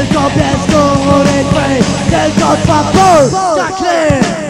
Tylko pies, który twej, tylko dwa ból, tak